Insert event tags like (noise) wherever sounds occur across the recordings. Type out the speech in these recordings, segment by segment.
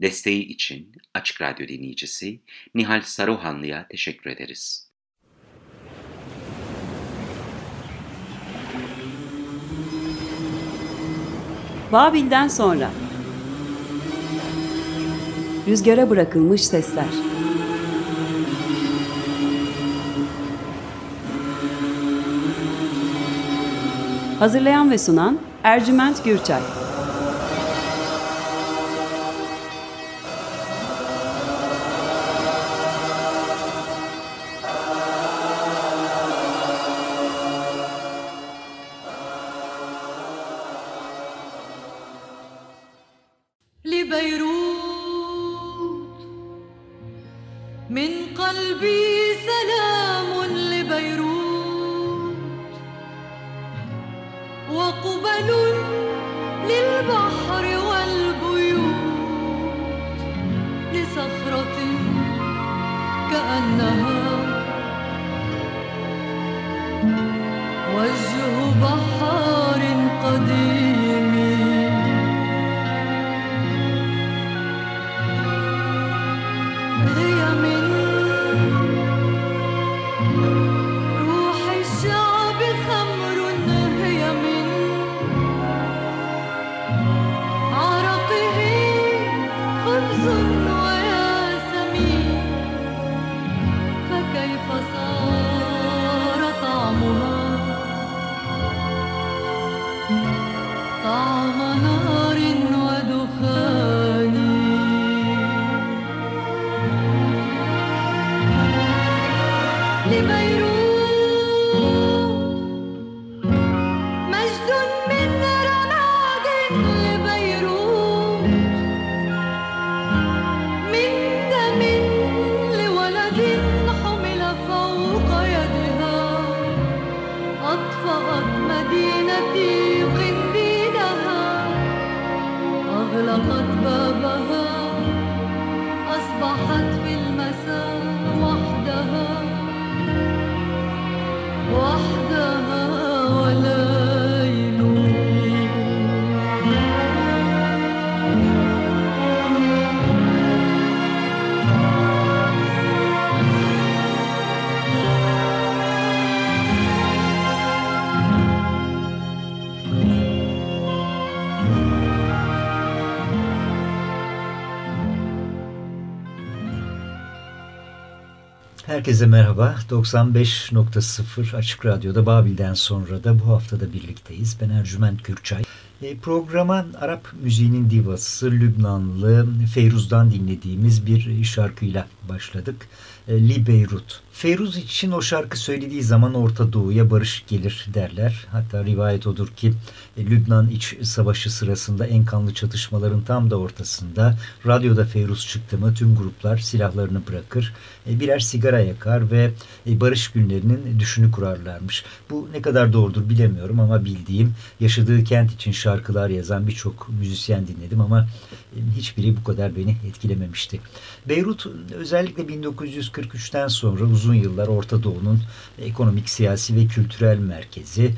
Desteği için Açık Radyo dinleyicisi Nihal Saruhanlı'ya teşekkür ederiz. Babil'den sonra. Rüzgara bırakılmış sesler. Hazırlayan ve sunan Ercüment Gürçay Herkese merhaba. 95.0 Açık Radyo'da Babil'den sonra da bu haftada birlikteyiz. Ben Ercüment Gürçay. E, programa Arap müziğinin divası Lübnanlı Feyruz'dan dinlediğimiz bir şarkıyla başladık. E, Li Beyrut. Feyruz için o şarkı söylediği zaman Orta Doğu'ya barış gelir derler. Hatta rivayet odur ki e, Lübnan iç savaşı sırasında en kanlı çatışmaların tam da ortasında radyoda Feyruz çıktı mı tüm gruplar silahlarını bırakır, birer sigara yakar ve barış günlerinin düşünü kurarlarmış. Bu ne kadar doğrudur bilemiyorum ama bildiğim yaşadığı kent için şarkılar yazan birçok müzisyen dinledim ama hiçbiri bu kadar beni etkilememişti. Beyrut özellikle 1943'ten sonra uzun yıllar Orta Doğu'nun ekonomik, siyasi ve kültürel merkezi.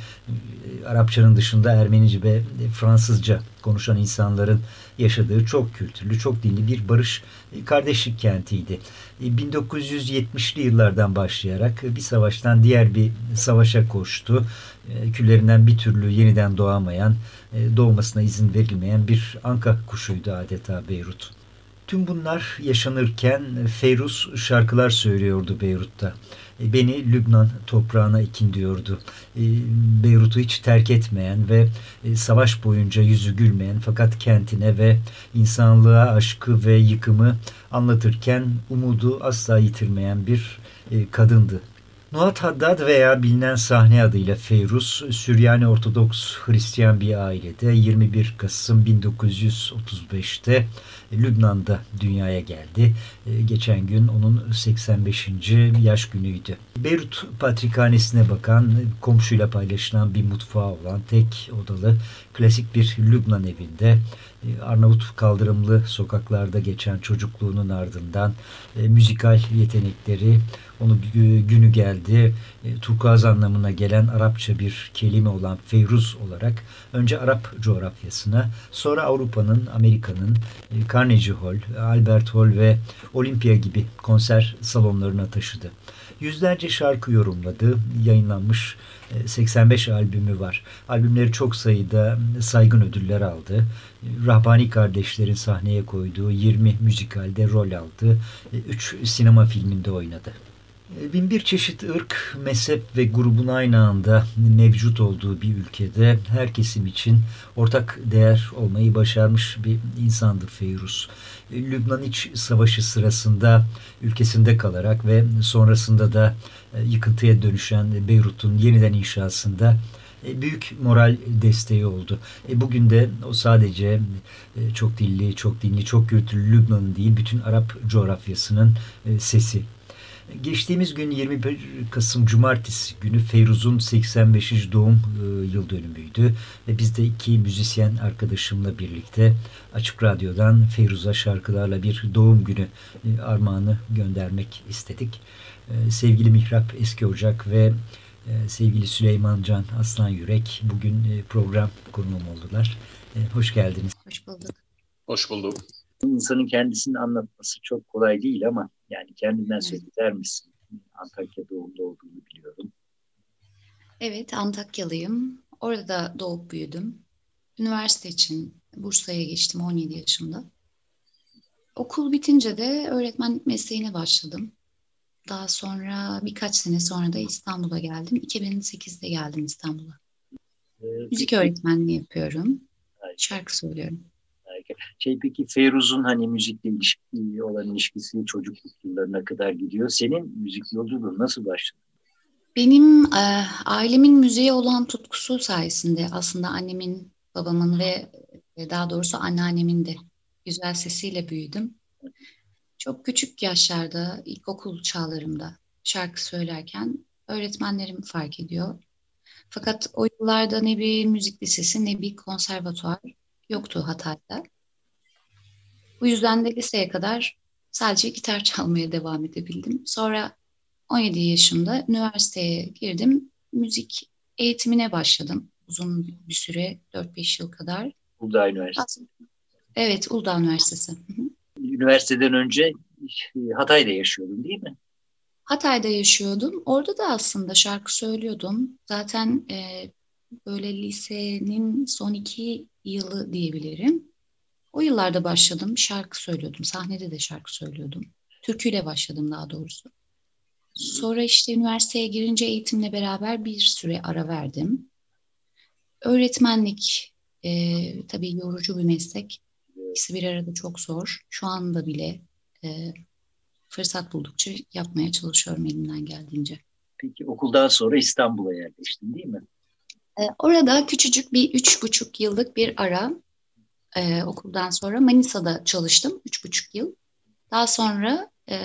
Arapçanın dışında Ermenice ve Fransızca konuşan insanların yaşadığı çok kültürlü, çok dinli bir barış kardeşlik kentiydi. 1970'li yıllardan başlayarak bir savaştan diğer bir savaşa koştu. Küllerinden bir türlü yeniden doğamayan, doğmasına izin verilmeyen bir anka kuşuydu adeta Beyrut. Tüm bunlar yaşanırken Feyruz şarkılar söylüyordu Beyrut'ta. E, beni Lübnan toprağına ikin diyordu. E, Beyrut'u hiç terk etmeyen ve e, savaş boyunca yüzü gülmeyen fakat kentine ve insanlığa aşkı ve yıkımı anlatırken umudu asla yitirmeyen bir kadındı. Nuhat Haddad veya bilinen sahne adıyla Feyruz, Süryani Ortodoks Hristiyan bir ailede 21 Kasım 1935'te Lübnan'da dünyaya geldi. Ee, geçen gün onun 85. yaş günüydü. Beyrut Patrikhanesi'ne bakan, komşuyla paylaşılan bir mutfağı olan tek odalı klasik bir Lübnan evinde e, Arnavut kaldırımlı sokaklarda geçen çocukluğunun ardından e, müzikal yetenekleri onu günü geldi e, turkuaz anlamına gelen Arapça bir kelime olan Feyruz olarak önce Arap coğrafyasına sonra Avrupa'nın, Amerika'nın e, Carnegie Hall, Albert Hall ve Olympia gibi konser salonlarına taşıdı. Yüzlerce şarkı yorumladı, yayınlanmış 85 e, albümü var. Albümleri çok sayıda saygın ödüller aldı. Rahbani kardeşlerin sahneye koyduğu 20 müzikalde rol aldı. 3 sinema filminde oynadı. Bin bir çeşit ırk, mezhep ve grubun aynı anda mevcut olduğu bir ülkede her kesim için ortak değer olmayı başarmış bir insandı Feyruz. Lübnan İç Savaşı sırasında ülkesinde kalarak ve sonrasında da e, yıkıntıya dönüşen Beyrut'un yeniden inşasında e, büyük moral desteği oldu. E, bugün de o sadece çok dilli, çok dinli, çok kültürlü Lübnan'ın değil bütün Arap coğrafyasının sesi. Geçtiğimiz gün 21 Kasım Cumartesi günü Feyruz'un 85. doğum e, yıl dönümüydü. Ve biz de iki müzisyen arkadaşımla birlikte Açık Radyo'dan Feyruz'a şarkılarla bir doğum günü e, armağanı göndermek istedik. E, sevgili Mihrap Eski Ocak ve sevgili Süleyman Can Aslan Yürek bugün program konuğum oldular. Hoş geldiniz. Hoş bulduk. Hoş bulduk. İnsanın kendisini anlatması çok kolay değil ama yani kendinden söyler misin? Antakya doğumlu olduğunu biliyorum. Evet, Antakyalıyım. Orada doğup büyüdüm. Üniversite için Bursa'ya geçtim 17 yaşımda. Okul bitince de öğretmenlik mesleğine başladım. Daha sonra birkaç sene sonra da İstanbul'a geldim. 2008'de geldim İstanbul'a. Ee, Müzik öğretmenliği yapıyorum. Şarkı söylüyorum. Şey peki Feyruz'un hani müzikle ilişki olan ilişkisi çocukluk yıllarına kadar gidiyor. Senin müzik yolculuğun nasıl başladı? Benim e, ailemin müziğe olan tutkusu sayesinde aslında annemin, babamın ve e, daha doğrusu anneannemin de güzel sesiyle büyüdüm. Çok küçük yaşlarda, ilkokul çağlarımda şarkı söylerken öğretmenlerim fark ediyor. Fakat o yıllarda ne bir müzik lisesi ne bir konservatuar yoktu Hatay'da. Bu yüzden de liseye kadar sadece gitar çalmaya devam edebildim. Sonra 17 yaşımda üniversiteye girdim. Müzik eğitimine başladım. Uzun bir süre, 4-5 yıl kadar. Uludağ Üniversitesi. Evet, Uludağ Üniversitesi. Üniversiteden önce Hatay'da yaşıyordun değil mi? Hatay'da yaşıyordum. Orada da aslında şarkı söylüyordum. Zaten e, böyle lisenin son iki yılı diyebilirim. O yıllarda başladım. Şarkı söylüyordum. Sahnede de şarkı söylüyordum. Türküyle başladım daha doğrusu. Sonra işte üniversiteye girince eğitimle beraber bir süre ara verdim. Öğretmenlik e, tabii yorucu bir meslek. İkisi bir arada çok zor. Şu anda bile e, fırsat buldukça yapmaya çalışıyorum elimden geldiğince. Peki okuldan sonra İstanbul'a yerleştin değil mi? E, orada küçücük bir üç buçuk yıllık bir ara e, okuldan sonra Manisa'da çalıştım üç buçuk yıl. Daha sonra e,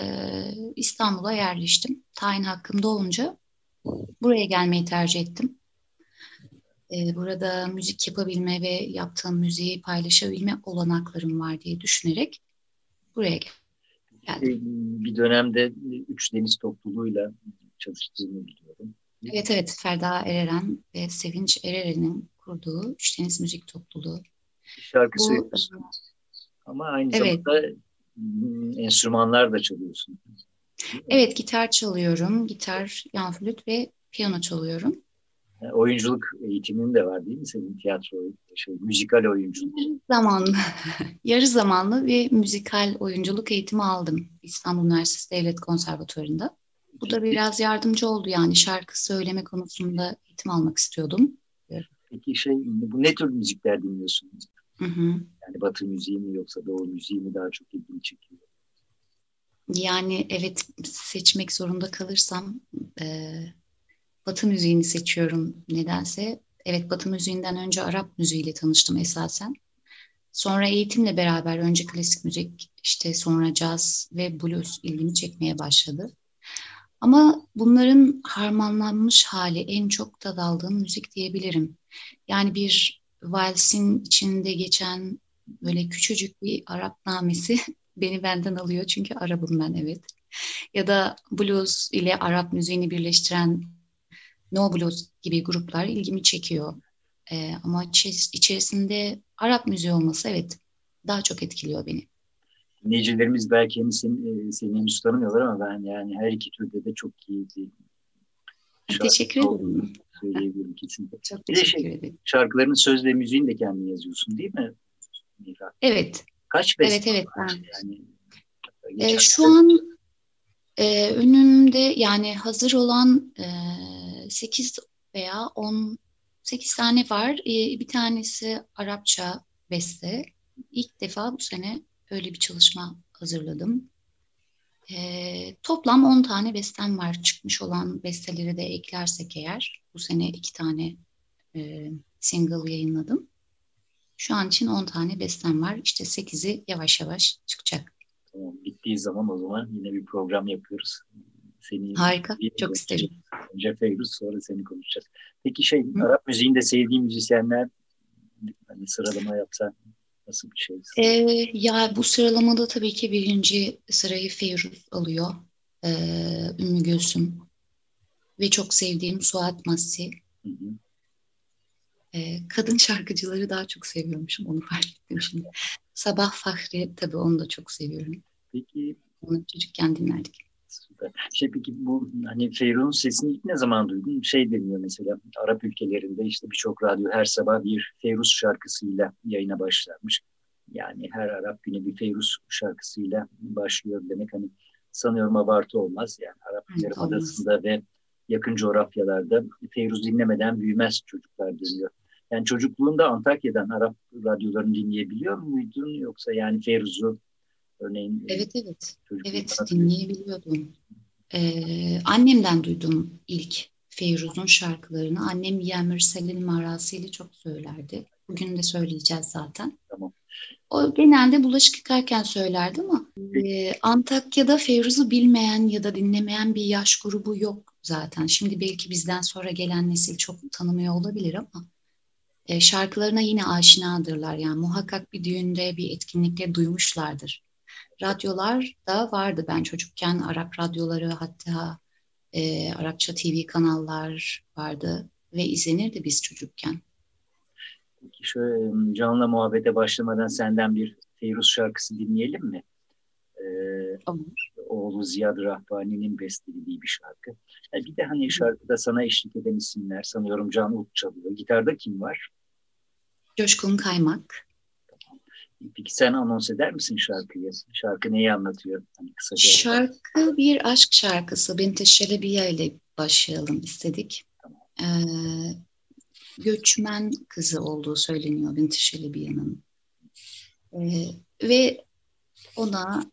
İstanbul'a yerleştim. Tayin hakkım doğunca buraya gelmeyi tercih ettim. E, burada müzik yapabilme ve yaptığım müziği paylaşabilme olanaklarım var diye düşünerek buraya geldim. Bir dönemde Üç Deniz topluluğuyla çalıştığını biliyorum. Evet evet Ferda Ereren ve Sevinç Ereren'in kurduğu Üç Deniz Müzik Topluluğu şarkı söylüyorsun. Ama aynı evet. zamanda enstrümanlar da çalıyorsun. Evet, gitar çalıyorum. Gitar, yan flüt ve piyano çalıyorum. Yani oyunculuk eğitimin de var değil mi senin tiyatro, şey, müzikal oyunculuk? Yarı zamanlı, (laughs) yarı zamanlı bir müzikal oyunculuk eğitimi aldım İstanbul Üniversitesi Devlet Konservatuvarı'nda. Bu da biraz yardımcı oldu yani şarkı söyleme konusunda eğitim almak istiyordum. Peki şey bu ne tür müzikler dinliyorsun? Hı hı. Yani Batı müziği mi yoksa Doğu müziği mi daha çok ilgini çekiyor? Yani evet seçmek zorunda kalırsam e, Batı müziğini seçiyorum nedense. Evet Batı müziğinden önce Arap müziğiyle tanıştım esasen. Sonra eğitimle beraber önce klasik müzik işte sonra caz ve blues ilgimi çekmeye başladı. Ama bunların harmanlanmış hali en çok tad aldığım müzik diyebilirim. Yani bir valsin içinde geçen Böyle küçücük bir Arap namesi (laughs) beni benden alıyor çünkü Arap'ım ben evet. Ya da blues ile Arap müziğini birleştiren No Blues gibi gruplar ilgimi çekiyor. Ee, ama içerisinde Arap müziği olması evet daha çok etkiliyor beni. Dinleyicilerimiz belki henüz seni, seni henüz tanımıyorlar ama ben yani her iki türde de çok iyi bir Teşekkür ederim. Söyleyebilirim kesinlikle. Çok teşekkür şey, ederim. Şarkıların söz ve müziğini de kendin yazıyorsun değil mi? Evet. Kaç beste Evet evet. Var? Yani, e, şu an e, önümde yani hazır olan e, 8 veya 10 8 tane var. E, bir tanesi Arapça beste. İlk defa bu sene öyle bir çalışma hazırladım. E, toplam 10 tane bestem var. Çıkmış olan besteleri de eklersek eğer. Bu sene iki tane e, single yayınladım. Şu an için 10 tane bestem var. İşte 8'i yavaş yavaş çıkacak. Tamam, bittiği zaman o zaman yine bir program yapıyoruz. Seni Harika, çok isterim. Önce Feyruz sonra seni konuşacağız. Peki şey, Hı? Arap müziğinde sevdiğin müzisyenler hani sıralama yapsan Nasıl bir şey? Ee, ya bu sıralamada tabii ki birinci sırayı Feyruz alıyor. Ee, Ümmü Gülsüm. Ve çok sevdiğim Suat Massi. Hı hı. Ee, kadın şarkıcıları daha çok seviyormuşum. Onu fark ettim şimdi. Sabah Fahri tabii onu da çok seviyorum. Peki. Onu çocukken dinlerdik. Şey peki bu hani Feyruz'un sesini ilk ne zaman duydun? Şey deniyor mesela Arap ülkelerinde işte birçok radyo her sabah bir Feyruz şarkısıyla yayına başlarmış. Yani her Arap günü bir Feyruz şarkısıyla başlıyor demek hani sanıyorum abartı olmaz. Yani Arap Yarımadası'nda ve yakın coğrafyalarda Feyruz dinlemeden büyümez çocuklar deniyor. Yani çocukluğunda Antakya'dan Arap radyolarını dinleyebiliyor muydun yoksa yani Feyruz'u Örneğin e, Evet evet. Evet dinleyebiliyordum. Ee, annemden duydum ilk Feyruz'un şarkılarını. Annem Yemir Selin marasıyla çok söylerdi. Bugün de söyleyeceğiz zaten. Tamam. O genelde bulaşık yıkarken söylerdi ama e, Antakya'da Feyruz'u bilmeyen ya da dinlemeyen bir yaş grubu yok zaten. Şimdi belki bizden sonra gelen nesil çok tanımıyor olabilir ama e, şarkılarına yine aşinadırlar. Yani muhakkak bir düğünde, bir etkinlikte duymuşlardır radyolar da vardı. Ben çocukken Arap radyoları hatta e, Arapça TV kanallar vardı ve izlenirdi biz çocukken. Peki şöyle canlı muhabbete başlamadan senden bir Feyruz şarkısı dinleyelim mi? Ee, Olur. Oğlu Ziyad Rahbani'nin bestelediği bir şarkı. Yani bir de hani şarkıda sana eşlik eden isimler sanıyorum Can Ut çalıyor. Gitarda kim var? Coşkun Kaymak. Peki sen anons eder misin şarkıyı? Şarkı neyi anlatıyor? Hani kısaca. Şarkı bir aşk şarkısı. Binti Şelebiye ile başlayalım istedik. Tamam. Ee, göçmen kızı olduğu söyleniyor Binti Şelebiye'nin. Ee, ve ona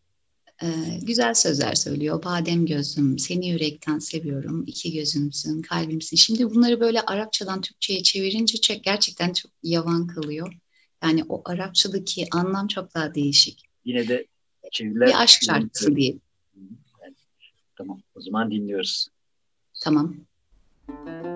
e, güzel sözler söylüyor. Badem gözüm, seni yürekten seviyorum, iki gözümsün, kalbimsin. Şimdi bunları böyle Arapçadan Türkçe'ye çevirince gerçekten çok yavan kalıyor. Yani o Arapçadaki anlam çok daha değişik. Yine de çeviriler... Bir aşk şarkısı diye. Yani, tamam o zaman dinliyoruz. Tamam. Müzik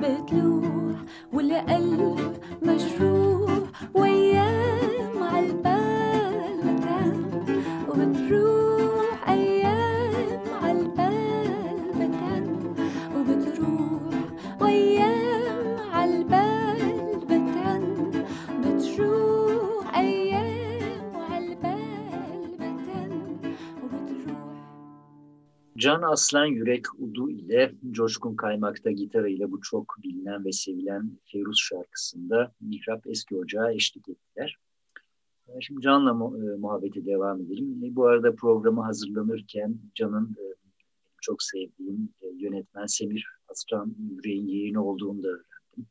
بتلوح والقلب مجروح Can Aslan Yürek Udu ile Coşkun Kaymak'ta gitarıyla bu çok bilinen ve sevilen Feyruz şarkısında Mihrap Eski Ocağı eşlik ettiler. Ee, Şimdi Can'la e, muhabbete devam edelim. E, Bu arada programı hazırlanırken Can'ın e, çok sevdiğim yönetmen Semir Aslan Yürek'in yeğeni olduğunu da öğrendim.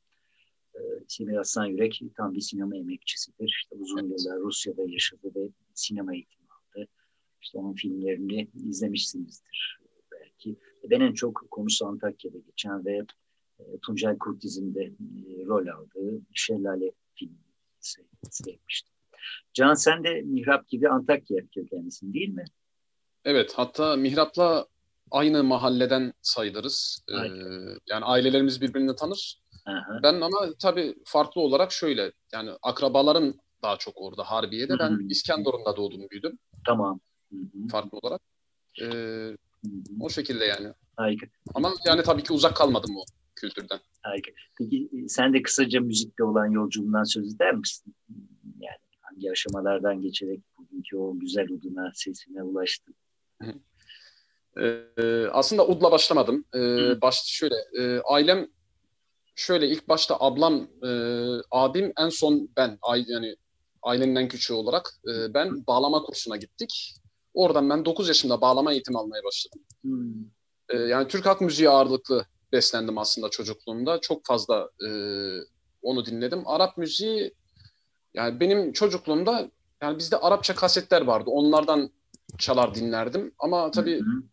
E, Semir Aslan Yürek tam bir sinema emekçisidir. İşte uzun yıllar Rusya'da yaşadı ve sinema eğitimi aldı. İşte onun filmlerini izlemişsinizdir belki. Ben en çok konusu Antakya'da geçen ve e, Tuncel Kurtiz'in de e, rol aldığı Şelale filmini se- sevmiştim. Can sen de Mihrap gibi Antakya kökenlisin değil mi? Evet, hatta Mihrap'la aynı mahalleden sayılırız. Ee, yani ailelerimiz birbirini tanır. Aha. Ben ama tabii farklı olarak şöyle, yani akrabalarım daha çok orada Harbiye'de. Ben. İskenderun'da doğdum, büyüdüm Tamam. Hı hı. farklı olarak. Ee. O şekilde yani. Harika. Ama yani tabii ki uzak kalmadım o kültürden. Harika. Peki e, sen de kısaca müzikle olan yolculuğundan söz eder misin? Yani hangi aşamalardan geçerek bugünkü o güzel uduna, sesine ulaştın? Ee, aslında udla başlamadım. Ee, Hı. baş şöyle, e, ailem şöyle ilk başta ablam, e, abim en son ben, ay, yani ailenin en küçüğü olarak e, ben bağlama kursuna gittik. Oradan ben 9 yaşında bağlama eğitimi almaya başladım. Hmm. E, yani Türk halk müziği ağırlıklı beslendim aslında çocukluğumda. Çok fazla e, onu dinledim. Arap müziği yani benim çocukluğumda yani bizde Arapça kasetler vardı. Onlardan çalar dinlerdim. Ama tabii Hı hı.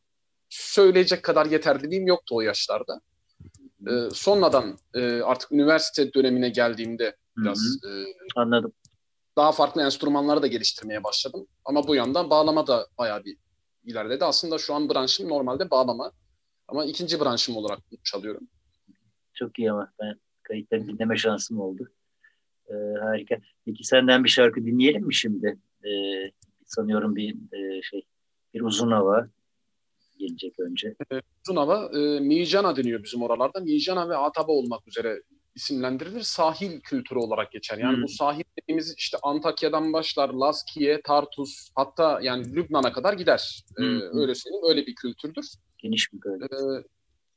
söyleyecek kadar yeterliliğim yoktu o yaşlarda. Ee, sonradan e, artık üniversite dönemine geldiğimde biraz Hı e, Anladım. Daha farklı enstrümanları da geliştirmeye başladım. Ama bu yandan bağlama da bayağı bir ilerledi. Aslında şu an branşım normalde bağlama. Ama ikinci branşım olarak çalıyorum. Çok iyi ama ben kayıtları dinleme şansım oldu. Ee, harika. Peki senden bir şarkı dinleyelim mi şimdi? Ee, sanıyorum bir e, şey bir uzun hava gelecek önce. Uzun hava e, Mijana deniyor bizim oralarda. Mijana ve Ataba olmak üzere isimlendirilir. Sahil kültürü olarak geçer. Yani Hmm. bu sahil dediğimiz işte Antakya'dan başlar, Laskiye, Tartus hatta yani Lübnan'a kadar gider. E, Hmm. öyle söyleyeyim. Öyle bir kültürdür. Geniş bir böyle. E,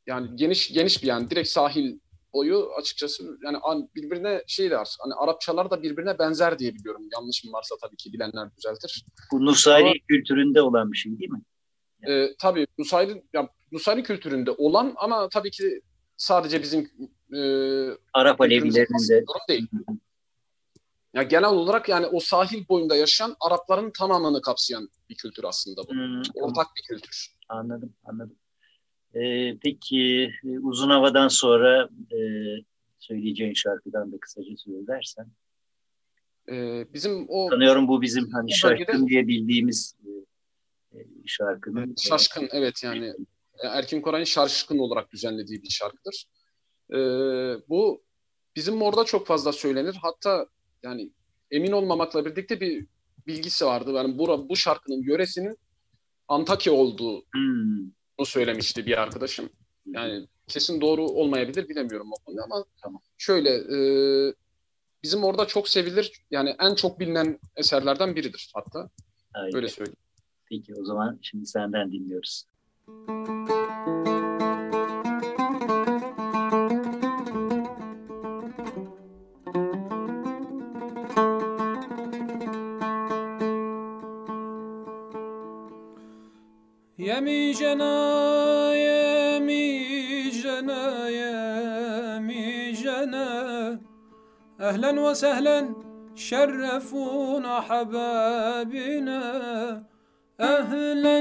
yani geniş geniş bir yani direkt sahil boyu açıkçası yani an- birbirine şey der. Hani Arapçalar da birbirine benzer diye biliyorum. Yanlışım varsa tabii ki bilenler düzeltir. Bu Nusayri Ama- kültüründe olan bir şey değil mi? E, tabii Nusayri, ya, Nusayri kültüründe olan ama tabii ki sadece bizim e, Arap Alevilerinin de değil. Ya genel olarak yani o sahil boyunda yaşayan Arapların tamamını kapsayan bir kültür aslında bu. Hmm, Ortak bir kültür. anladım, anladım. Ee, peki e, uzun havadan sonra e, söyleyeceğin şarkıdan da kısaca söylersen. E, bizim o Sanıyorum bu bizim hani şarkın diye bildiğimiz e, e, şarkının. e, şaşkın evet yani Erkin Koray'ın şaşkın olarak düzenlediği bir şarkıdır. E, bu bizim orada çok fazla söylenir. Hatta yani emin olmamakla birlikte bir bilgisi vardı. Yani bura, bu şarkının yöresinin Antakya olduğu hmm. söylemişti bir arkadaşım. Hmm. Yani kesin doğru olmayabilir bilemiyorum o konuda ama tamam. şöyle e, bizim orada çok sevilir yani en çok bilinen eserlerden biridir hatta. Aynen. Öyle söyleyeyim. Peki o zaman şimdi senden dinliyoruz. Müzik أهلا وسهلا. شرفونا حبابنا. أهلا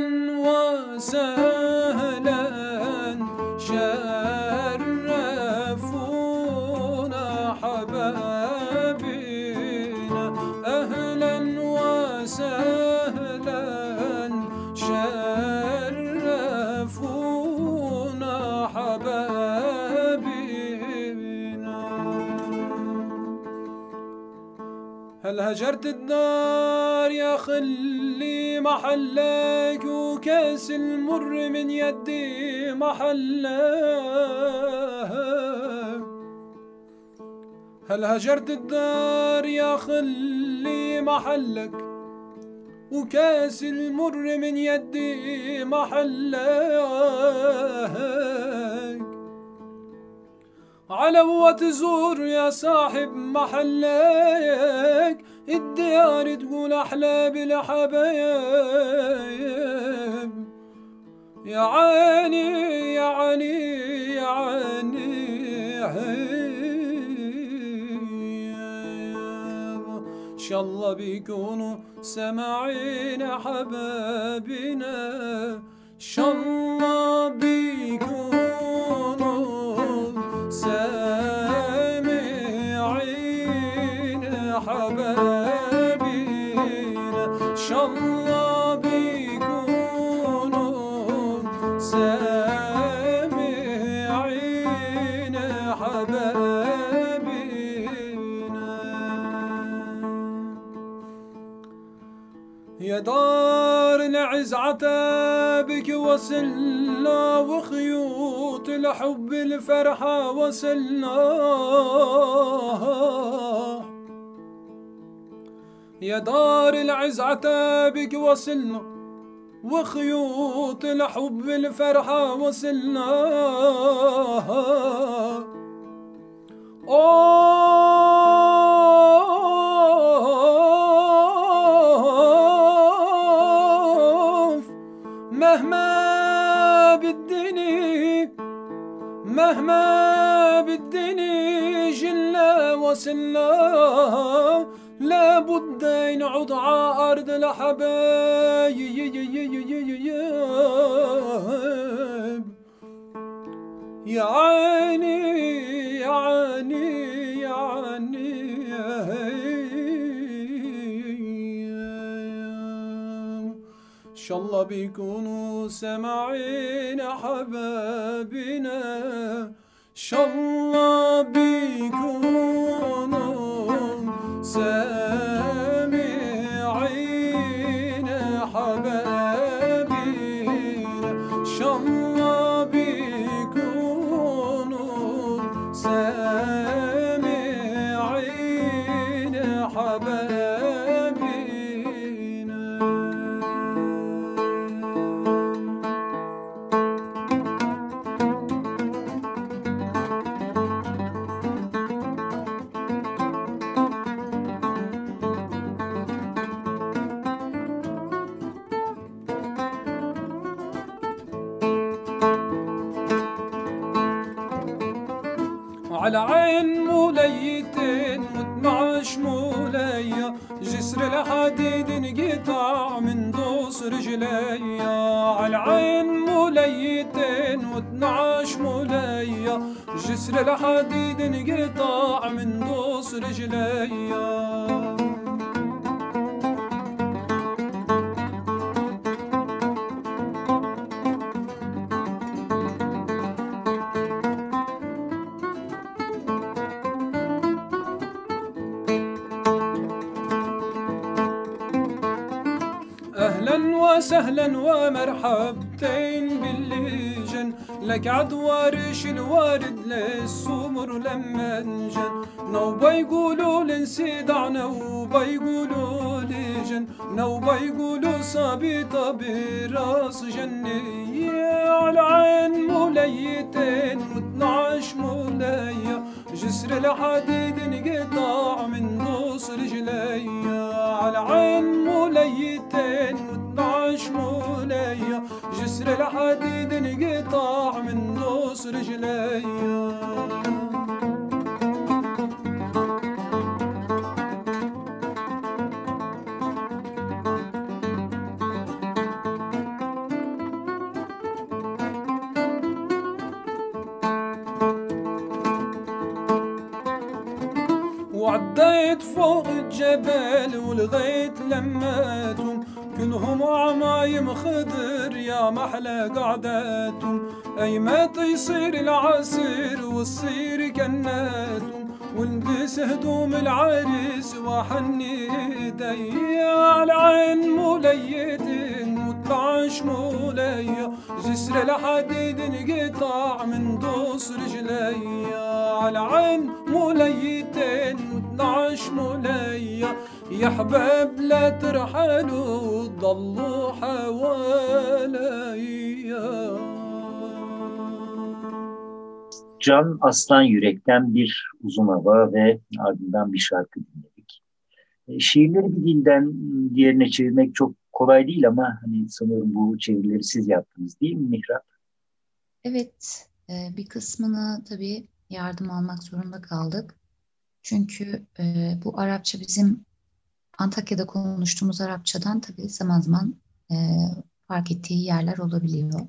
وسهلا. هجرت الدار يا خلي محلك وكأس المر من يدي محلك. هل هجرت الدار يا خلي محلك وكأس المر من يدي محلك؟ على وتزور يا صاحب محلك الديار تقول أحلى بالحبايب. يا عيني يا عيني يا عيني. إن شاء الله بيكونوا سامعين حبابنا إن شاء الله بيكونوا سامعين حبابنا إن شاء الله بيكونوا سامعين حبابنا يا دار العز عتابك وصلنا وخيوط الحب الفرحة وصلنا يا دار العز عتابك وصلنا وخيوط الحب الفرحة وصلنا أوف مهما بدني جلنا وصلنا لابد نعود ع أرض الحبايب يا عيني يا عيني يا عيني. شاء الله بيكونوا سامعين حبابنا إن شاء الله بيكونوا سامعين رجلي عالعين مليتين واتنعش مليا. جسر الحديد انقطع من دوس رجلي أهلا وسهلا ومرحبتين باللجن. لك عدوارش الوارد للسمر لما انجن. نوبة يقولوا لنسيدع نوبة يقولوا لجن. نوبة يقولوا صابطة براس جنية. على عين موليتين واثناش مولية جسر الحديد انقطع من نص رجليا على عين موليتين واثناش مولية جسر الحديد انقطع من نص رجليا وعديت فوق الجبل ولغيت لماتهم كلهم عمايم خضر يا محلى قعداتهم. أي متى يصير العصير والصير كناتهم والبس هدوم العريس وحني ايدي على عين مولية وطلعش مولية جسر الحديد انقطع من دوس رجلي على عين موليتين وطلعش مولية يا حباب لا ترحلوا ضلوا حواليا Can Aslan Yürek'ten bir uzun hava ve ardından bir şarkı dinledik. E, şiirleri bir dilden diğerine çevirmek çok kolay değil ama hani sanıyorum bu çevirileri siz yaptınız değil mi Mihrap? Evet, e, bir kısmını tabii yardım almak zorunda kaldık. Çünkü e, bu Arapça bizim Antakya'da konuştuğumuz Arapçadan tabii zaman zaman e, fark ettiği yerler olabiliyor.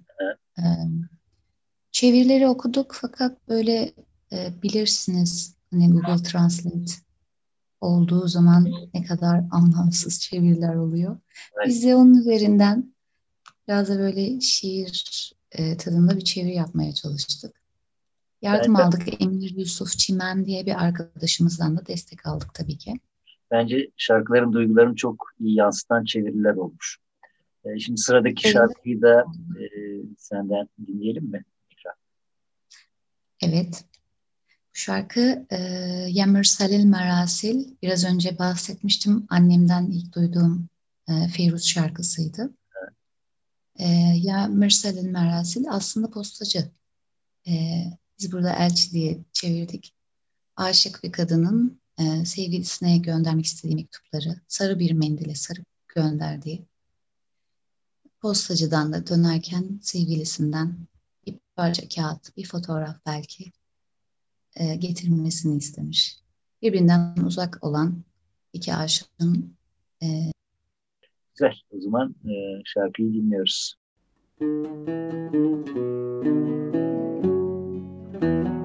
Çevirileri okuduk fakat böyle bilirsiniz hani Google Translate olduğu zaman ne kadar anlamsız çeviriler oluyor. Biz de onun üzerinden biraz da böyle şiir e, tadında bir çeviri yapmaya çalıştık. Yardım Bence- aldık. Emir Yusuf Çimen diye bir arkadaşımızdan da destek aldık tabii ki. Bence şarkıların duygularını çok iyi yansıtan çeviriler olmuş. E, şimdi sıradaki Evet. şarkıyı da e, senden dinleyelim mi? Evet. Şarkı e, Yemir Salil Merasil. Biraz önce bahsetmiştim. Annemden ilk duyduğum e, Feyruz şarkısıydı. E, Yemir Salil Merasil aslında postacı. E, biz burada elçi diye çevirdik. Aşık bir kadının e, sevgilisine göndermek istediği mektupları sarı bir mendile sarıp gönderdiği. Postacıdan da dönerken sevgilisinden bir parça kağıt, bir fotoğraf belki e, getirilmesini istemiş. Birbirinden uzak olan iki aşığın e, Güzel. O zaman e, şarkıyı dinliyoruz. يا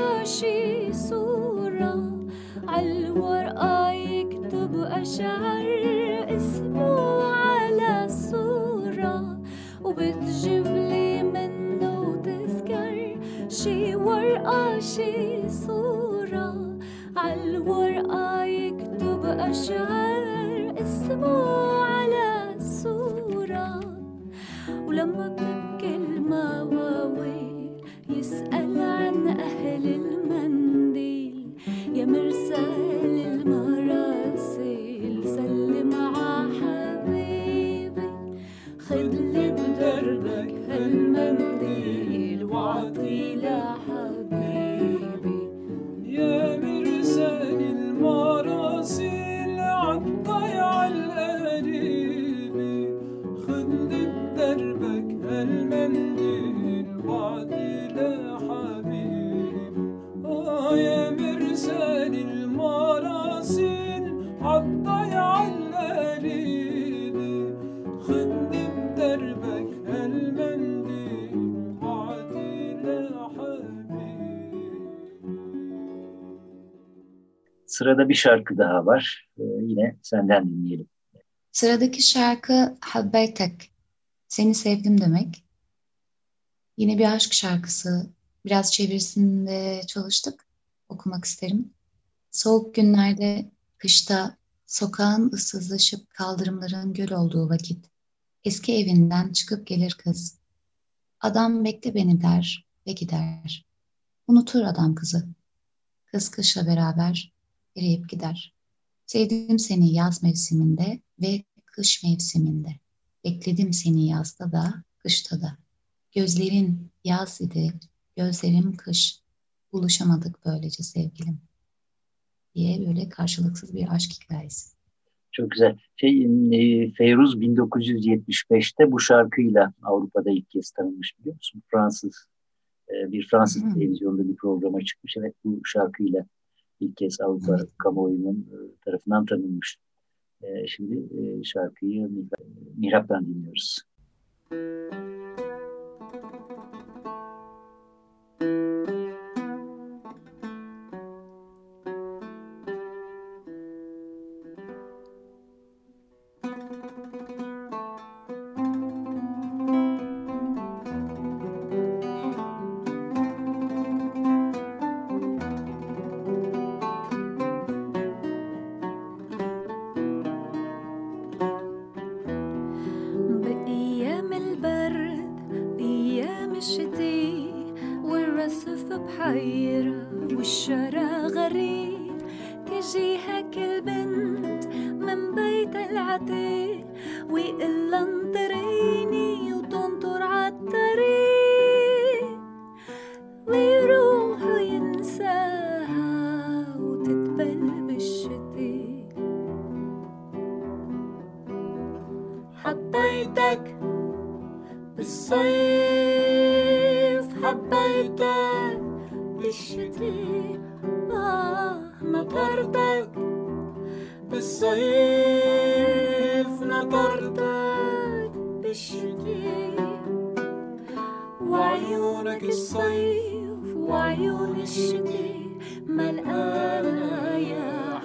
ورقة شي صورة عالورقة يكتب أشعار اسمه على الصورة وبتجيبلي منه تذكار شي ورقة شي صورة عالورقة يكتب أشعار اسمه على الصورة. ولما بتبكي المواويل يسأل عن أهل centilmen değil Yemirsen Sırada bir şarkı daha var. Ee, yine senden dinleyelim. Sıradaki şarkı Habbeytek. Seni sevdim demek. Yine bir aşk şarkısı. Biraz çevirisinde çalıştık. Okumak isterim. Soğuk günlerde, kışta, sokağın ıssızlaşıp kaldırımların göl olduğu vakit, eski evinden çıkıp gelir kız. Adam bekle beni der ve gider. Unutur adam kızı. Kız kışla beraber eriyip gider. Sevdim seni yaz mevsiminde ve kış mevsiminde. Bekledim seni yazda da, kışta da. Gözlerin yaz idi, gözlerim kış. Buluşamadık böylece sevgilim. Diye böyle karşılıksız bir aşk hikayesi. Çok güzel. Şey, e, Feyruz 1975'te bu şarkıyla Avrupa'da ilk kez tanınmış biliyor musun? Fransız e, bir Fransız Hı. televizyonda bir programa çıkmış. Evet bu şarkıyla ilk kez Avrupa kamuoyunun e, tarafından tanınmış. E, şimdi e, şarkıyı Mihrap'tan dinliyoruz. Müzik بالصيف نطرتك بالشتي وعيونك الصيف وعيون الشتي. ملقانة يا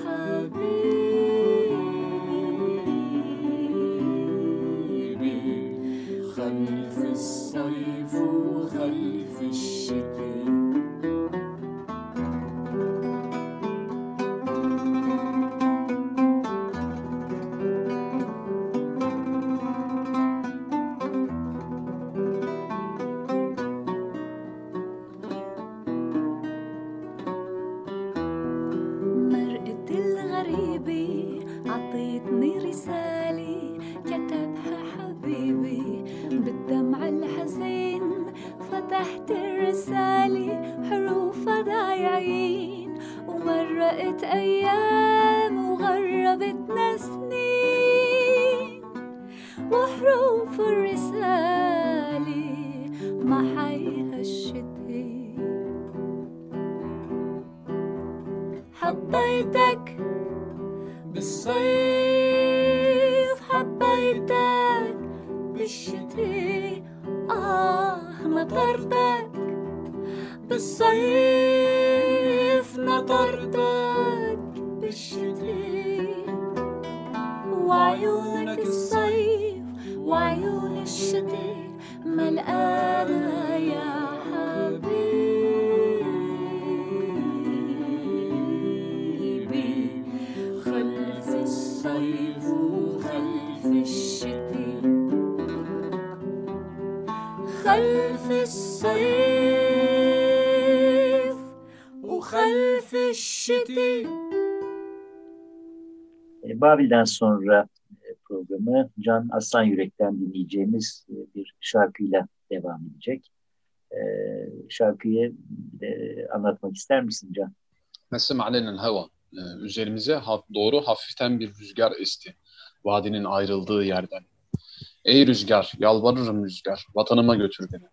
خلف الصيف وخلف الشتاء E, Babil'den sonra e, programı Can Aslan Yürek'ten dinleyeceğimiz e, bir şarkıyla devam edecek. E, Şarkıyı e, anlatmak ister misin Can? Nesem alenen hava. Ee, üzerimize haf- doğru hafiften bir rüzgar esti. Vadinin ayrıldığı yerden. Ey rüzgar, yalvarırım rüzgar, vatanıma götür beni.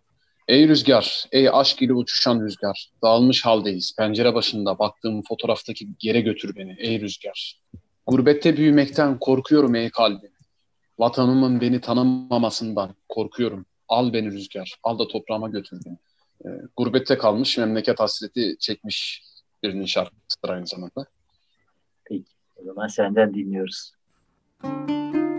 Ey rüzgar, ey aşk ile uçuşan rüzgar, dağılmış haldeyiz, pencere başında baktığım fotoğraftaki yere götür beni, ey rüzgar. Gurbette büyümekten korkuyorum ey kalbim. Vatanımın beni tanımamasından korkuyorum. Al beni rüzgar, al da toprağıma götür beni. E, gurbette kalmış, memleket hasreti çekmiş birinin şarkısıdır aynı zamanda. Peki, o zaman senden dinliyoruz. Müzik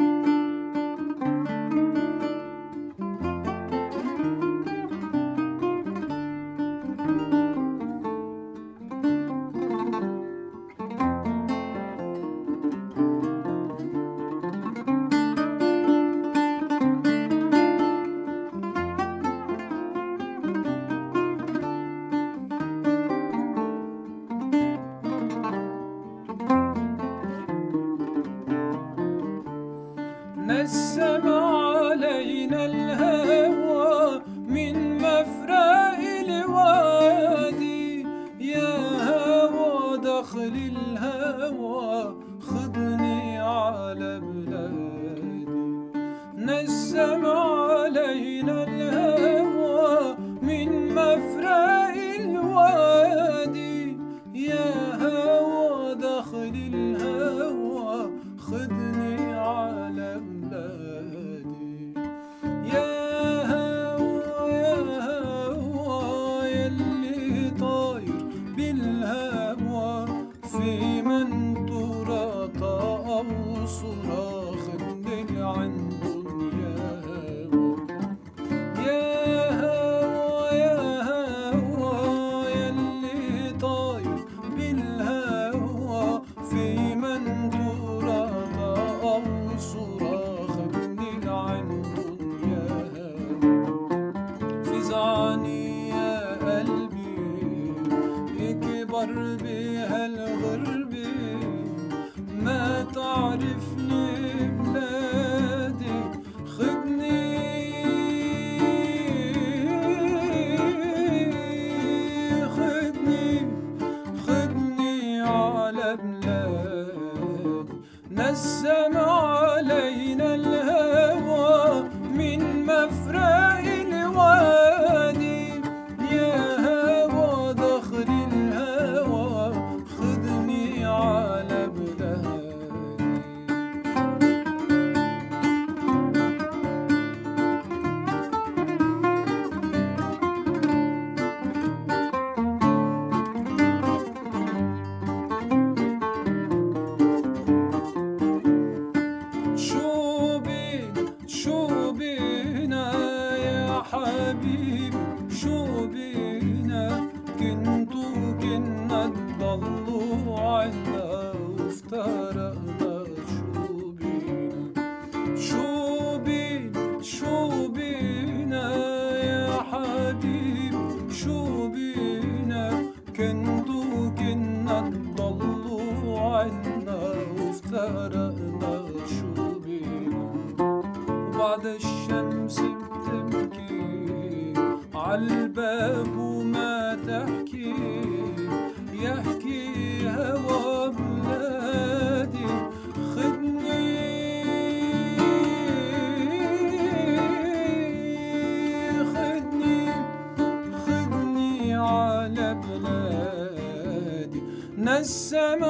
يا حبيبي شو بينا كنتوا كنا تضلوا عنا وافترقنا عالباب وما تحكي. يحكي هوى بلادي. خدني. خدني. خدني على بلادي. نسم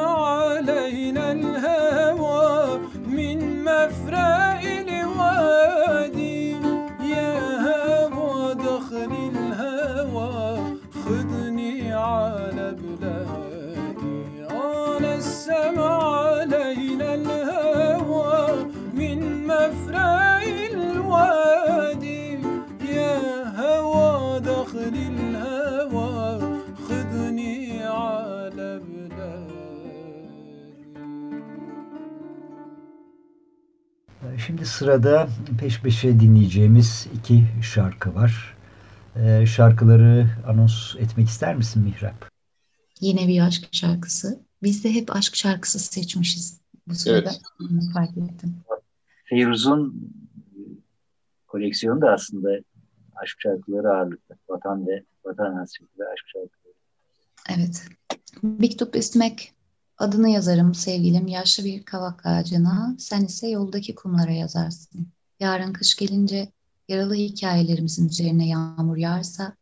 sırada peş peşe dinleyeceğimiz iki şarkı var. Ee, şarkıları anons etmek ister misin Mihrap? Yine bir aşk şarkısı. Biz de hep aşk şarkısı seçmişiz bu sırada. Evet. Fark ettim. Feyruz'un koleksiyonu da aslında aşk şarkıları ağırlıklı. Vatan ve vatan hasreti ve aşk şarkıları. Evet. Mektup ismek adını yazarım sevgilim yaşlı bir kavak ağacına. Sen ise yoldaki kumlara yazarsın. Yarın kış gelince yaralı hikayelerimizin üzerine yağmur yağarsa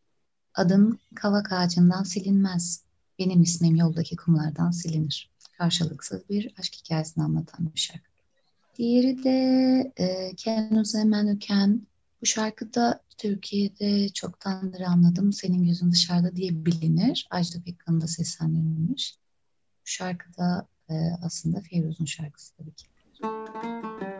adın kavak ağacından silinmez. Benim ismim yoldaki kumlardan silinir. Karşılıksız bir aşk hikayesini anlatan bir şarkı. Diğeri de e, Kenuze Menüken. Bu şarkıda Türkiye'de çoktandır anladım. Senin gözün dışarıda diye bilinir. Ajda Pekkan'ın da seslendirilmiş şarkı da e, aslında Feyruz'un şarkısı tabii ki. Müzik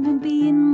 me being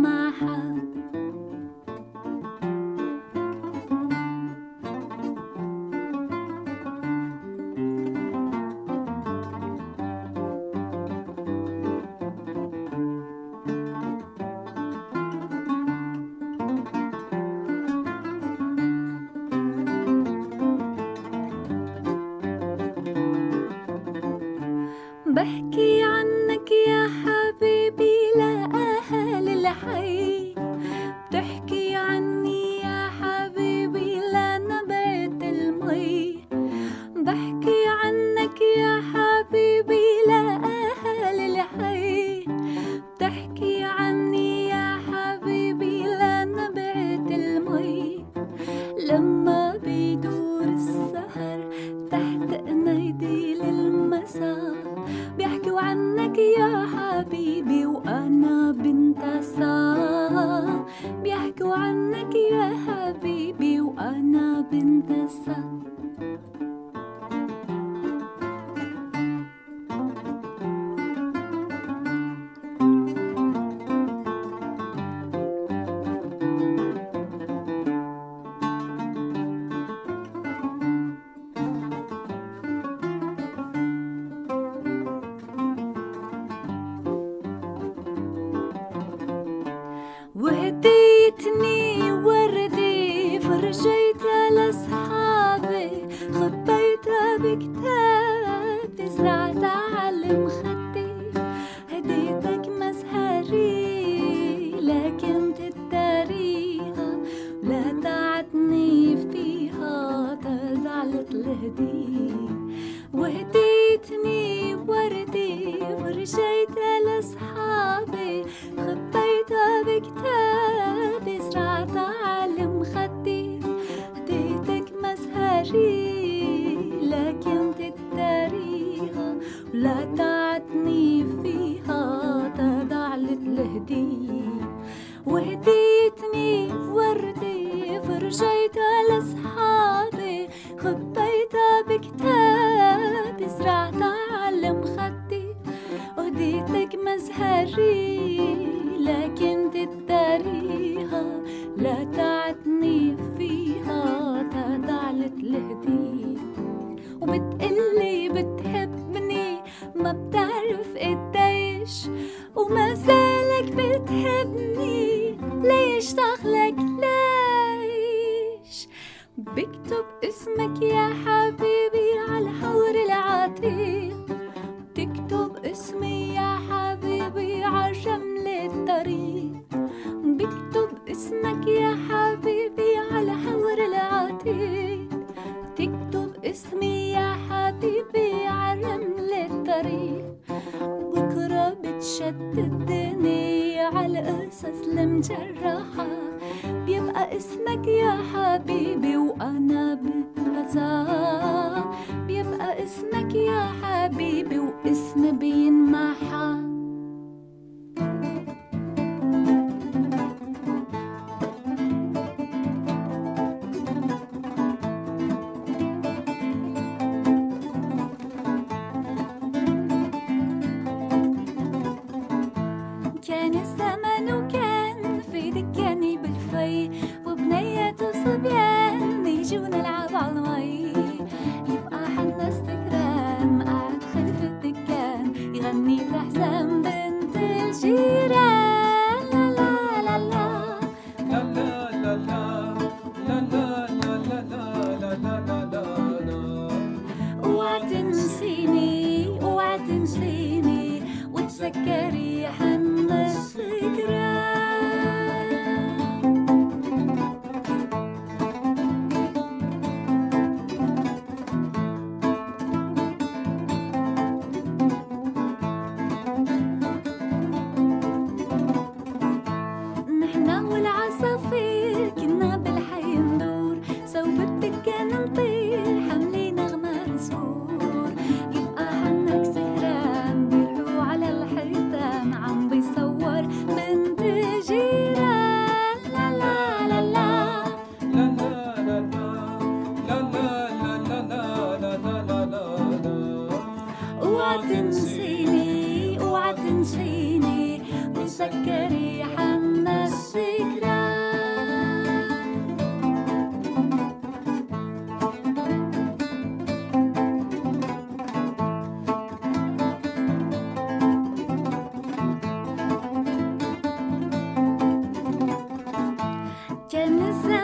تزعلت الهدي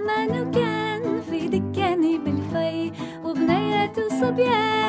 زمان كان في دكاني بالفي وبنيات وصبيان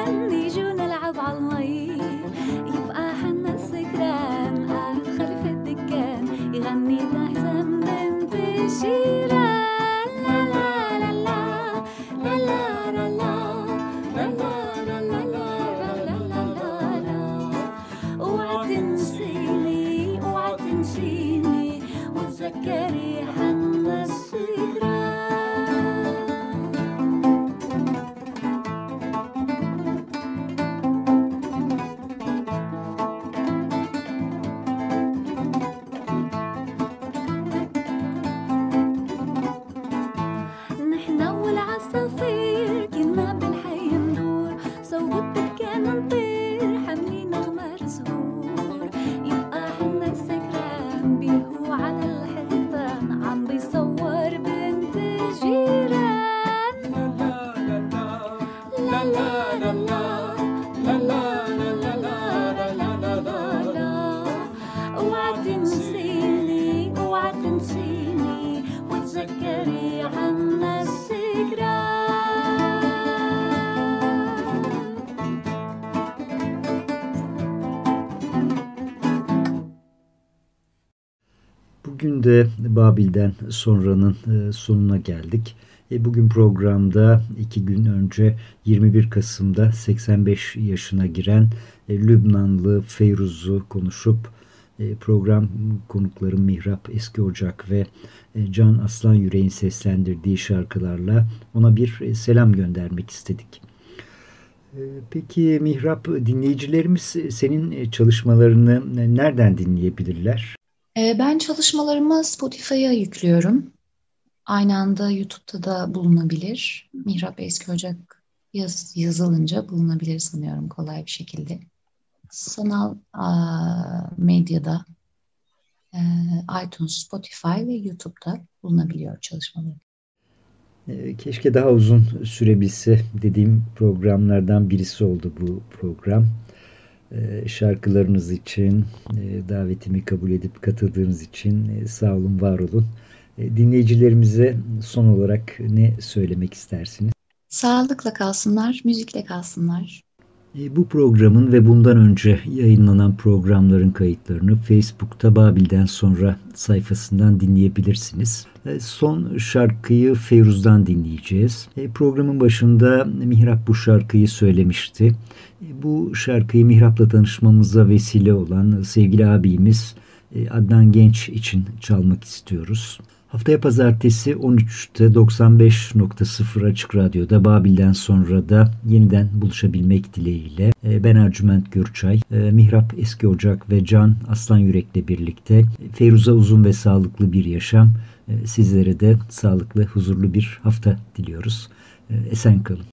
Babil'den sonranın e, sonuna geldik. E, bugün programda iki gün önce 21 Kasım'da 85 yaşına giren e, Lübnanlı Feyruz'u konuşup program konuklarım Mihrap Eski Ocak ve Can Aslan Yüreğin seslendirdiği şarkılarla ona bir selam göndermek istedik. Peki Mihrap dinleyicilerimiz senin çalışmalarını nereden dinleyebilirler? Ee, ben çalışmalarımı Spotify'a yüklüyorum. Aynı anda YouTube'da da bulunabilir. Mihrap Eski Ocak yaz, yazılınca bulunabilir sanıyorum kolay bir şekilde. Sanal a, medyada e, iTunes, Spotify ve YouTube'da bulunabiliyor çalışmalarım. Ee, keşke daha uzun sürebilse dediğim programlardan birisi oldu bu program. Ee, şarkılarınız için, e, davetimi kabul edip katıldığınız için e, sağ olun, var olun. E, dinleyicilerimize son olarak ne söylemek istersiniz? Sağlıkla kalsınlar, müzikle kalsınlar bu programın ve bundan önce yayınlanan programların kayıtlarını Facebook'ta Babil'den sonra sayfasından dinleyebilirsiniz. E, son şarkıyı Feyruz'dan dinleyeceğiz. E, programın başında Mihrap bu şarkıyı söylemişti. Bu şarkıyı Mihrap'la tanışmamıza vesile olan sevgili abimiz Adnan Genç için çalmak istiyoruz. Haftaya pazartesi 13'te 95.0 Açık Radyo'da Babil'den sonra da yeniden buluşabilmek dileğiyle e, ben Ercüment Gürçay, e, Mihrap Eski Ocak ve Can Aslan Yürek'le birlikte Feruza uzun ve sağlıklı bir yaşam, e, sizlere de sağlıklı, huzurlu bir hafta diliyoruz. Esen kalın.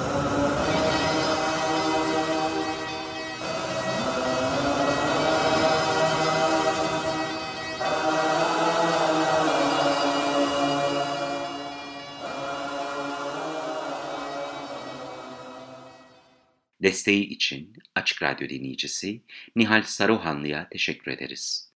Desteği için Açık Radyo dinleyicisi Nihal Saruhanlı'ya teşekkür ederiz.